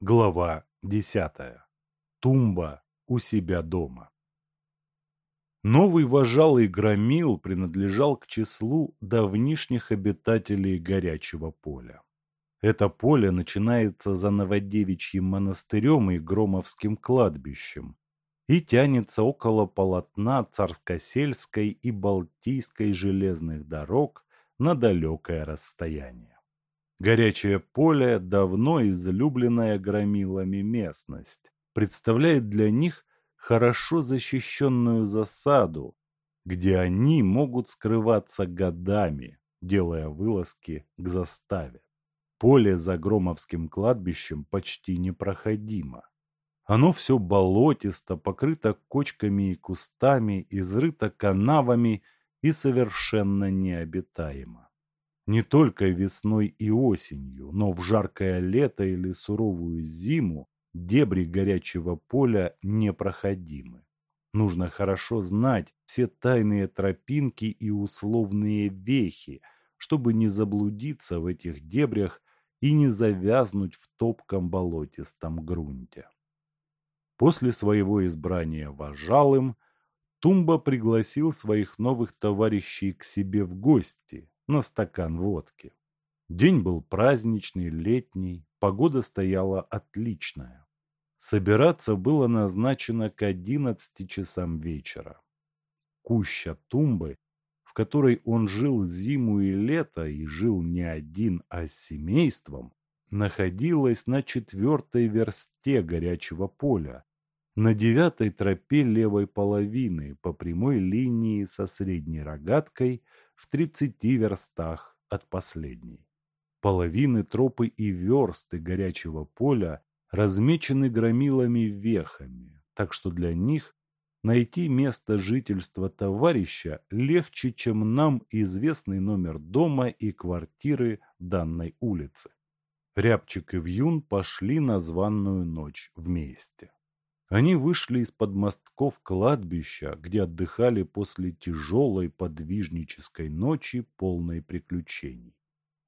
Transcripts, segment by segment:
Глава десятая. Тумба у себя дома. Новый вожалый громил принадлежал к числу давнишних обитателей горячего поля. Это поле начинается за Новодевичьим монастырем и Громовским кладбищем и тянется около полотна Царскосельской и Балтийской железных дорог на далекое расстояние. Горячее поле, давно излюбленная громилами местность, представляет для них хорошо защищенную засаду, где они могут скрываться годами, делая вылазки к заставе. Поле за Громовским кладбищем почти непроходимо. Оно все болотисто, покрыто кочками и кустами, изрыто канавами и совершенно необитаемо не только весной и осенью, но в жаркое лето или суровую зиму дебри горячего поля непроходимы. Нужно хорошо знать все тайные тропинки и условные вехи, чтобы не заблудиться в этих дебрях и не завязнуть в топком болотистом грунте. После своего избрания вожалым Тумба пригласил своих новых товарищей к себе в гости, на стакан водки. День был праздничный, летний, погода стояла отличная. Собираться было назначено к одиннадцати часам вечера. Куща тумбы, в которой он жил зиму и лето и жил не один, а с семейством, находилась на четвертой версте горячего поля, на девятой тропе левой половины по прямой линии со средней рогаткой – в тридцати верстах от последней. Половины тропы и версты горячего поля размечены громилами-вехами, так что для них найти место жительства товарища легче, чем нам известный номер дома и квартиры данной улицы. Рябчик и Вьюн пошли на званную ночь вместе. Они вышли из-под мостков кладбища, где отдыхали после тяжелой подвижнической ночи, полной приключений.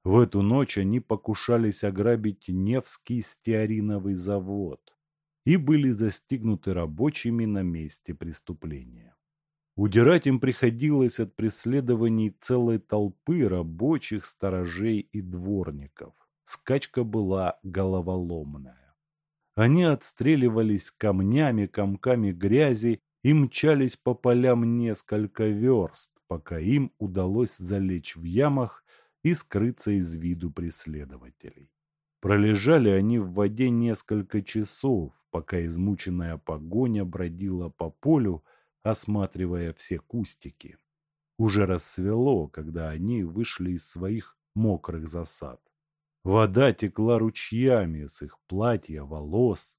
В эту ночь они покушались ограбить Невский стеариновый завод и были застигнуты рабочими на месте преступления. Удирать им приходилось от преследований целой толпы рабочих, сторожей и дворников. Скачка была головоломная. Они отстреливались камнями, комками грязи и мчались по полям несколько верст, пока им удалось залечь в ямах и скрыться из виду преследователей. Пролежали они в воде несколько часов, пока измученная погоня бродила по полю, осматривая все кустики. Уже рассвело, когда они вышли из своих мокрых засад. Вода текла ручьями с их платья, волос.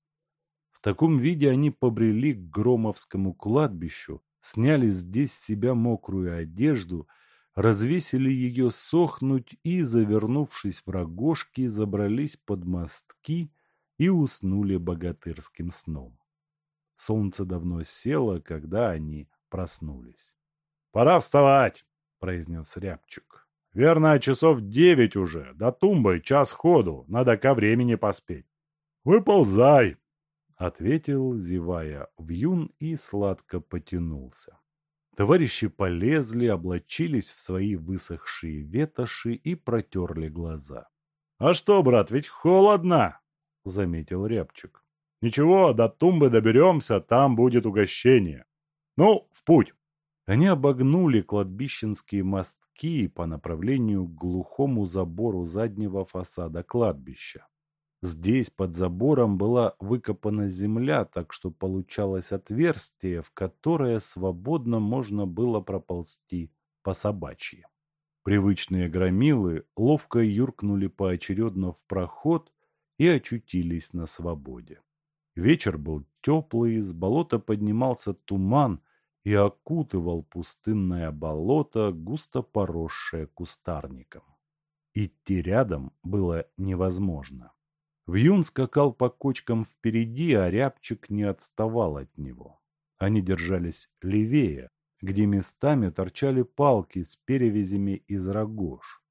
В таком виде они побрели к Громовскому кладбищу, сняли здесь с себя мокрую одежду, развесили ее сохнуть и, завернувшись в рогожки, забрались под мостки и уснули богатырским сном. Солнце давно село, когда они проснулись. — Пора вставать, — произнес Рябчик. Верно, часов девять уже. До тумбы час ходу. Надо ко времени поспеть. Выползай, ответил, зевая вьюн и сладко потянулся. Товарищи полезли, облачились в свои высохшие ветоши и протерли глаза. — А что, брат, ведь холодно, — заметил Рябчик. — Ничего, до тумбы доберемся, там будет угощение. Ну, в путь. Они обогнули кладбищенские мостки по направлению к глухому забору заднего фасада кладбища. Здесь под забором была выкопана земля, так что получалось отверстие, в которое свободно можно было проползти по собачьи. Привычные громилы ловко юркнули поочередно в проход и очутились на свободе. Вечер был теплый, с болота поднимался туман, и окутывал пустынное болото, густо поросшее кустарником. Идти рядом было невозможно. Вьюн скакал по кочкам впереди, а рябчик не отставал от него. Они держались левее, где местами торчали палки с перевязями из рогож.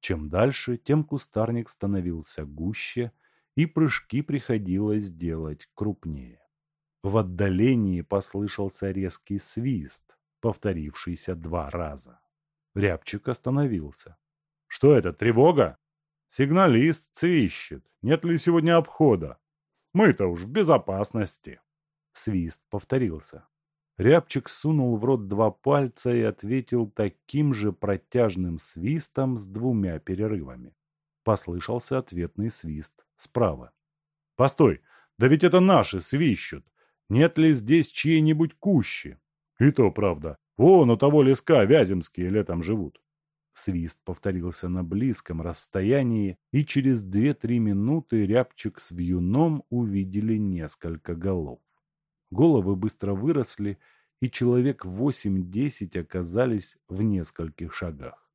Чем дальше, тем кустарник становился гуще, и прыжки приходилось делать крупнее. В отдалении послышался резкий свист, повторившийся два раза. Рябчик остановился. «Что это, тревога?» «Сигналист свищет. Нет ли сегодня обхода? Мы-то уж в безопасности». Свист повторился. Рябчик сунул в рот два пальца и ответил таким же протяжным свистом с двумя перерывами. Послышался ответный свист справа. «Постой, да ведь это наши свищут. Нет ли здесь чьей-нибудь кущи?» «И то правда. Вон у того леска Вяземские летом живут». Свист повторился на близком расстоянии, и через две-три минуты Рябчик с Вьюном увидели несколько голов. Головы быстро выросли, и человек восемь-десять оказались в нескольких шагах.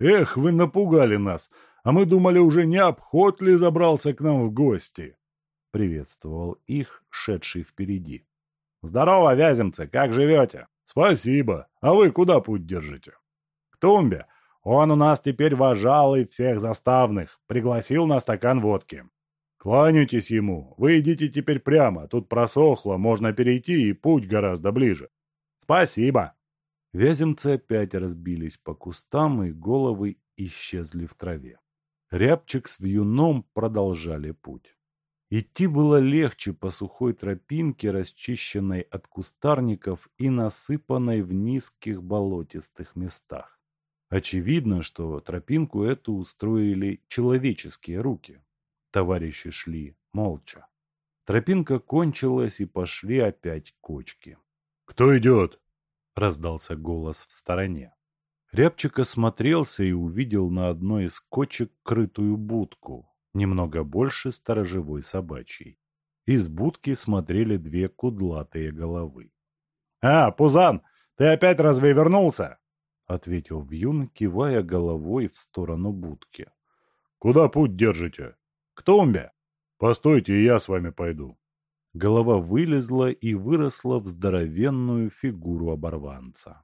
«Эх, вы напугали нас! А мы думали, уже не обход ли забрался к нам в гости!» Приветствовал их, шедший впереди. «Здорово, вяземцы! Как живете?» «Спасибо! А вы куда путь держите?» «К тумбе! Он у нас теперь вожалый всех заставных, пригласил на стакан водки. Кланяйтесь ему, вы идите теперь прямо, тут просохло, можно перейти и путь гораздо ближе. Спасибо. Вяземцы опять разбились по кустам, и головы исчезли в траве. Рябчик с вьюном продолжали путь. Идти было легче по сухой тропинке, расчищенной от кустарников и насыпанной в низких болотистых местах. Очевидно, что тропинку эту устроили человеческие руки. Товарищи шли молча. Тропинка кончилась, и пошли опять кочки. «Кто идет?» — раздался голос в стороне. Рябчик осмотрелся и увидел на одной из кочек крытую будку, немного больше сторожевой собачьей. Из будки смотрели две кудлатые головы. «А, Пузан, ты опять разве вернулся?» — ответил Вьюн, кивая головой в сторону будки. «Куда путь держите?» К тумбе. Постойте, я с вами пойду. Голова вылезла и выросла в здоровенную фигуру оборванца.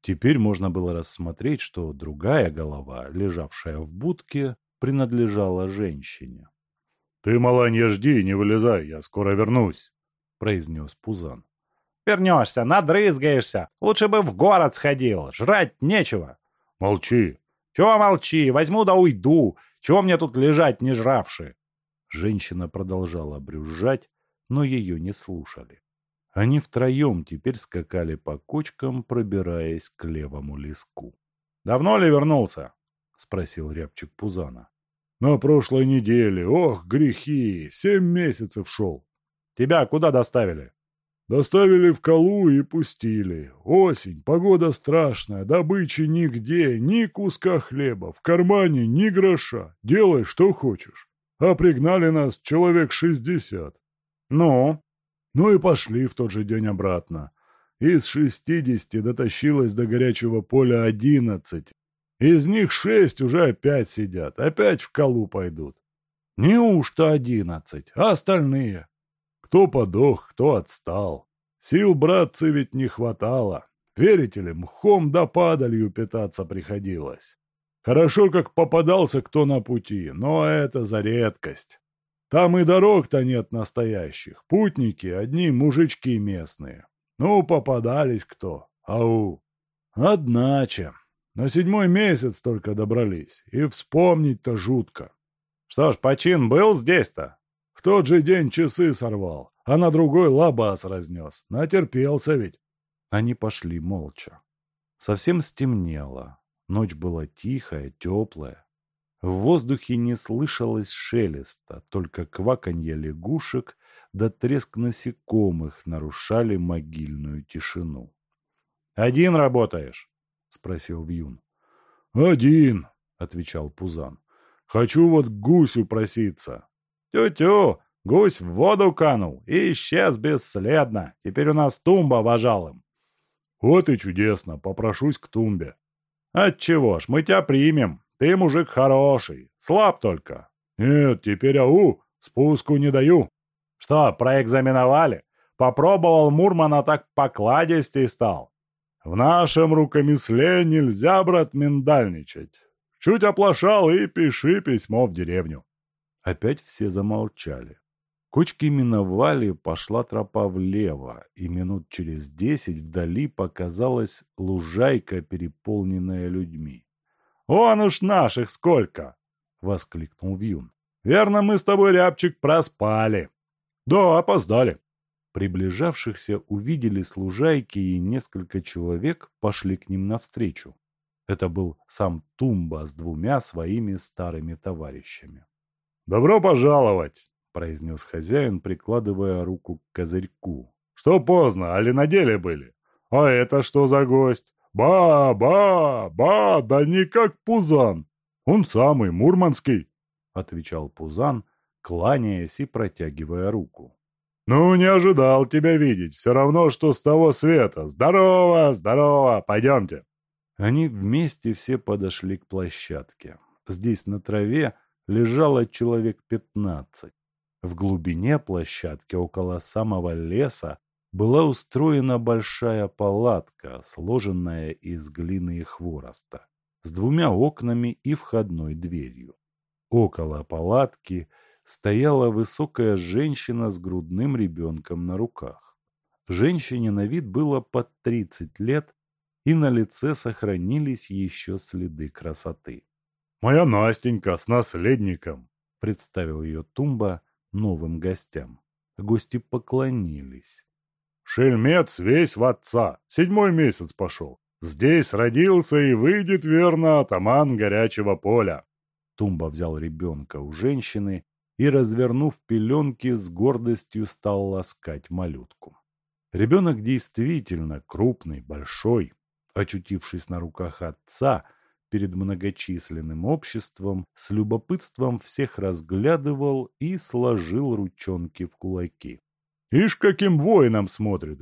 Теперь можно было рассмотреть, что другая голова, лежавшая в будке, принадлежала женщине. — Ты, маланья, жди, не вылезай, я скоро вернусь, — произнес Пузан. — Вернешься, надрызгаешься. Лучше бы в город сходил, жрать нечего. — Молчи. — Чего молчи, возьму да уйду. Чего мне тут лежать, не жравши?» Женщина продолжала брюзжать, но ее не слушали. Они втроем теперь скакали по кочкам, пробираясь к левому леску. «Давно ли вернулся?» — спросил рябчик Пузана. «На прошлой неделе. Ох, грехи! Семь месяцев шел. Тебя куда доставили?» Доставили в Калу и пустили. Осень, погода страшная, добычи нигде, ни куска хлеба, в кармане ни гроша. Делай, что хочешь. А пригнали нас человек шестьдесят. Ну? Ну и пошли в тот же день обратно. Из шестидесяти дотащилось до горячего поля одиннадцать. Из них шесть уже опять сидят, опять в Калу пойдут. Неужто одиннадцать, а остальные? Кто подох, кто отстал. Сил, братцы, ведь не хватало. Верите ли, мхом да падалью питаться приходилось. Хорошо, как попадался кто на пути, но это за редкость. Там и дорог-то нет настоящих. Путники — одни мужички местные. Ну, попадались кто. Ау. Одначе. На седьмой месяц только добрались. И вспомнить-то жутко. Что ж, почин был здесь-то? В тот же день часы сорвал, а на другой лабаз разнес. Натерпелся ведь. Они пошли молча. Совсем стемнело. Ночь была тихая, теплая. В воздухе не слышалось шелеста, только кваканье лягушек да треск насекомых нарушали могильную тишину. «Один работаешь?» — спросил Вьюн. «Один», — отвечал Пузан. «Хочу вот к гусю проситься. Тю-тю, гусь в воду канул и исчез бесследно. Теперь у нас тумба вожалым. Вот и чудесно, попрошусь к тумбе. Отчего ж, мы тебя примем. Ты мужик хороший, слаб только. Нет, теперь ау, спуску не даю. Что, проэкзаменовали? Попробовал Мурмана так покладистей стал. В нашем рукомесле нельзя, брат, миндальничать. Чуть оплошал и пиши письмо в деревню. Опять все замолчали. Кочки миновали, пошла тропа влево, и минут через десять вдали показалась лужайка, переполненная людьми. «Вон уж наших сколько!» — воскликнул Вьюн. «Верно, мы с тобой, Рябчик, проспали!» «Да, опоздали!» Приближавшихся увидели с лужайки, и несколько человек пошли к ним навстречу. Это был сам Тумба с двумя своими старыми товарищами. «Добро пожаловать!» — произнес хозяин, прикладывая руку к козырьку. «Что поздно, али на деле были? А это что за гость? Ба, ба, ба, да не как Пузан! Он самый, Мурманский!» — отвечал Пузан, кланяясь и протягивая руку. «Ну, не ожидал тебя видеть. Все равно, что с того света. Здорово, здорово, пойдемте». Они вместе все подошли к площадке. Здесь на траве лежало человек пятнадцать. В глубине площадки, около самого леса, была устроена большая палатка, сложенная из глины и хвороста, с двумя окнами и входной дверью. Около палатки стояла высокая женщина с грудным ребенком на руках. Женщине на вид было под тридцать лет, и на лице сохранились еще следы красоты. «Моя Настенька с наследником!» — представил ее Тумба новым гостям. Гости поклонились. «Шельмец весь в отца, седьмой месяц пошел. Здесь родился и выйдет, верно, атаман горячего поля». Тумба взял ребенка у женщины и, развернув пеленки, с гордостью стал ласкать малютку. Ребенок действительно крупный, большой. Очутившись на руках отца, перед многочисленным обществом, с любопытством всех разглядывал и сложил ручонки в кулаки. «Ишь, каким воином смотрит!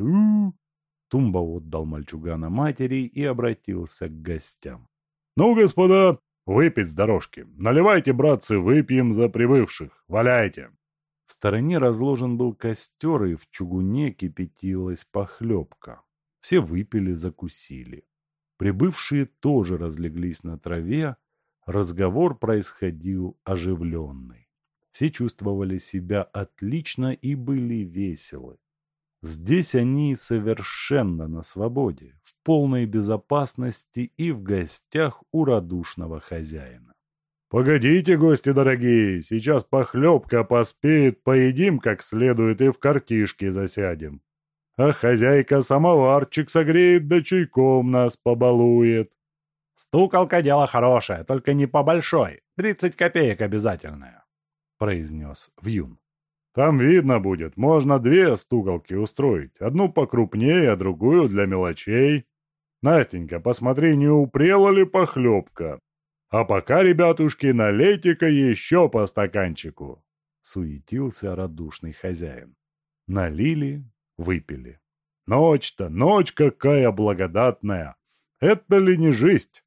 Тумба отдал мальчугана матери и обратился к гостям. «Ну, господа, выпить с дорожки. Наливайте, братцы, выпьем за прибывших. Валяйте!» В стороне разложен был костер, и в чугуне кипятилась похлебка. Все выпили, закусили. Прибывшие тоже разлеглись на траве, разговор происходил оживленный. Все чувствовали себя отлично и были веселы. Здесь они совершенно на свободе, в полной безопасности и в гостях у радушного хозяина. «Погодите, гости дорогие, сейчас похлебка поспеет, поедим как следует и в картишке засядем а хозяйка самоварчик согреет да чайком нас побалует. «Стуколка — дело хорошее, только не по большой, тридцать копеек обязательная», — произнес Вьюн. «Там видно будет, можно две стуколки устроить, одну покрупнее, а другую для мелочей. Настенька, посмотри, не упрела ли похлебка? А пока, ребятушки, налейте-ка еще по стаканчику», — суетился радушный хозяин. Налили, Выпили. Ночь-то, ночь какая благодатная! Это ли не жизнь?